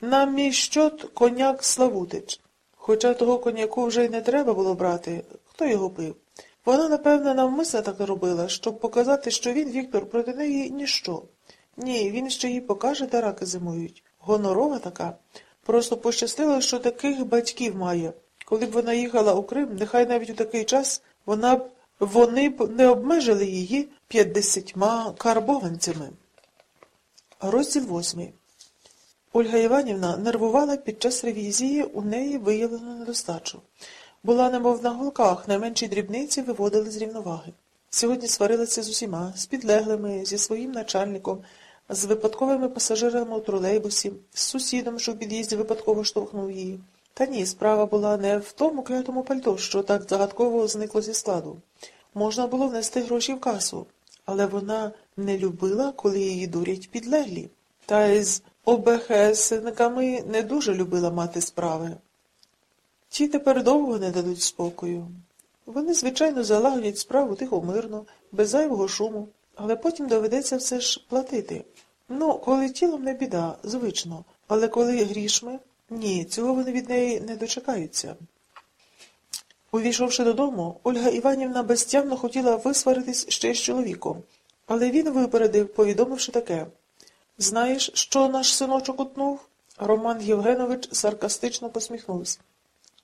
На мій щот коняк Славутич. Хоча того коньяку вже й не треба було брати, хто його пив. Вона, напевно, навмисно так робила, щоб показати, що він, Віктор, проти неї ніщо. Ні, він ще їй покаже, де раки зимують. Гонорова така. Просто пощастило, що таких батьків має. Коли б вона їхала у Крим, нехай навіть у такий час вона б вони б не обмежили її п'ятдесятьма карбованцями. Розділ восьмий. Ольга Іванівна нервувала під час ревізії, у неї виявлено недостачу. Була немов на голках, найменші дрібниці виводили з рівноваги. Сьогодні сварилася з усіма, з підлеглими, зі своїм начальником, з випадковими пасажирами у тролейбусі, з сусідом, що в під'їзді випадково штовхнув її. Та ні, справа була не в тому клятому пальто, що так загадково зникло зі складу. Можна було внести гроші в касу, але вона не любила, коли її дурять підлеглі. Та й з ОБХСниками не дуже любила мати справи. Ті тепер довго не дадуть спокою. Вони, звичайно, залагодять справу тихо мирно, без зайвого шуму, але потім доведеться все ж платити. Ну, коли тілом не біда, звично, але коли грішми, ні, цього вони від неї не дочекаються. Увійшовши додому, Ольга Іванівна безтямно хотіла висваритись ще з чоловіком, але він випередив, повідомивши таке. Знаєш, що наш синочок утнув? Роман Євгенович саркастично посміхнувся.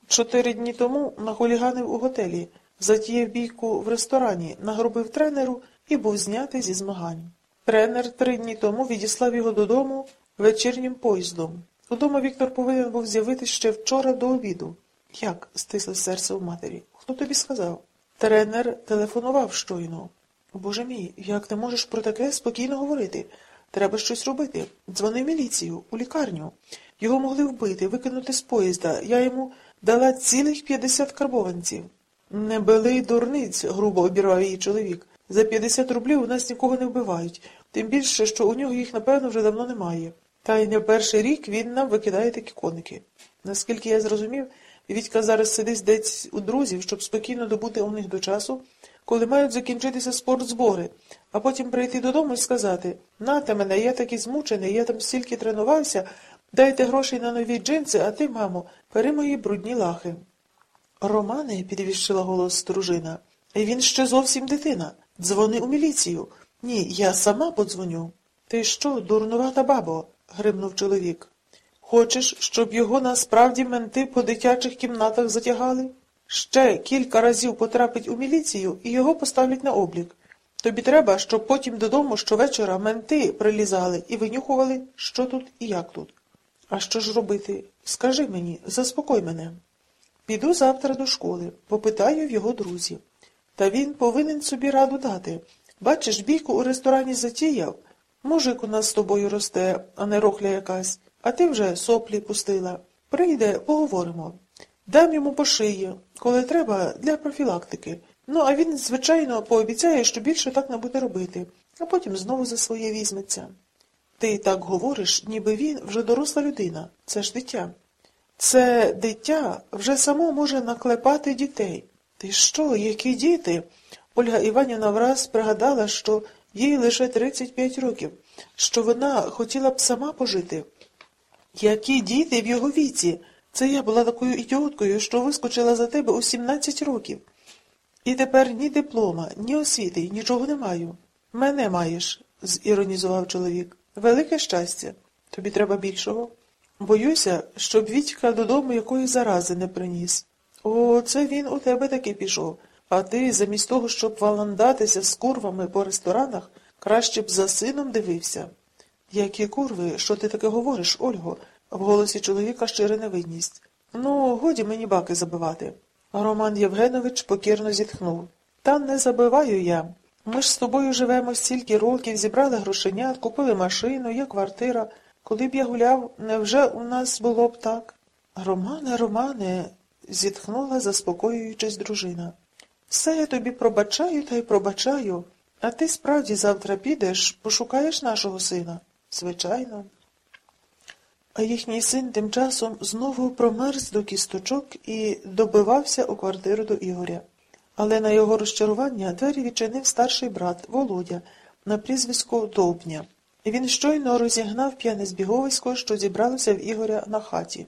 Чотири дні тому нахуліганив у готелі, затіяв бійку в ресторані, нагробив тренеру і був знятий зі змагань. Тренер три дні тому відіслав його додому вечірнім поїздом. Удома Віктор повинен був з'явитися ще вчора до обіду. Як? стисло серце у матері. Хто тобі сказав? Тренер телефонував щойно. Боже мій, як ти можеш про таке спокійно говорити? Треба щось робити. Дзвони в міліцію, у лікарню. Його могли вбити, викинути з поїзда. Я йому дала цілих п'ятдесят карбованців. Не бели дурниць, грубо обірвав її чоловік. За п'ятдесят рублів у нас нікого не вбивають, тим більше, що у нього їх, напевно, вже давно немає. Та й не перший рік він нам викидає такі коники. Наскільки я зрозумів, Вітька зараз сидить десь у друзів, щоб спокійно добути у них до часу, коли мають закінчитися спортзбори, а потім прийти додому і сказати Нате мене, я такий змучений, я там стільки тренувався, дайте грошей на нові джинси, а ти, мамо, бери мої брудні лахи. Романе, підвіщила голос дружина, він ще зовсім дитина. Дзвони у міліцію. Ні, я сама подзвоню. Ти що, дурнувата бабо? гримнув чоловік. Хочеш, щоб його насправді менти по дитячих кімнатах затягали? Ще кілька разів потрапить у міліцію і його поставлять на облік. Тобі треба, щоб потім додому щовечора менти прилізали і винюхували, що тут і як тут. А що ж робити? Скажи мені, заспокой мене. Піду завтра до школи, попитаю в його друзів. Та він повинен собі раду дати. Бачиш, бійку у ресторані затіяв. Мужик у нас з тобою росте, а не рохля якась, а ти вже соплі пустила. Прийде, поговоримо. Дам йому по шиї, коли треба, для профілактики. Ну, а він, звичайно, пообіцяє, що більше так не буде робити, а потім знову за своє візьметься. Ти так говориш, ніби він вже доросла людина, це ж дитя. Це дитя вже само може наклепати дітей. Ти що, які діти? Ольга Іванівна враз пригадала, що їй лише 35 років, що вона хотіла б сама пожити. Які діти в його віці? Це я була такою ідіоткою, що вискочила за тебе у 17 років. І тепер ні диплома, ні освіти, нічого не маю. Мене маєш, зіронізував чоловік. Велике щастя. Тобі треба більшого. Боюся, щоб Вітька додому якої зарази не приніс. О, це він у тебе таки пішов. А ти, замість того, щоб валандатися з курвами по ресторанах, краще б за сином дивився. Які курви, що ти таке говориш, Ольго? В голосі чоловіка щира невинність. Ну, годі мені баки забивати. Роман Євгенович покірно зітхнув. Та не забиваю я. Ми ж з тобою живемо стільки років, зібрали грошенят, купили машину, є квартира. Коли б я гуляв, невже у нас було б так? Романе, Романе, зітхнула, заспокоюючись дружина. Все я тобі пробачаю та й пробачаю, а ти справді завтра підеш, пошукаєш нашого сина? Звичайно. А їхній син тим часом знову промерз до кісточок і добивався у квартиру до Ігоря. Але на його розчарування двері відчинив старший брат Володя на прізвисько Довбня. Він щойно розігнав п'яне збіговисько, що зібралося в Ігоря на хаті.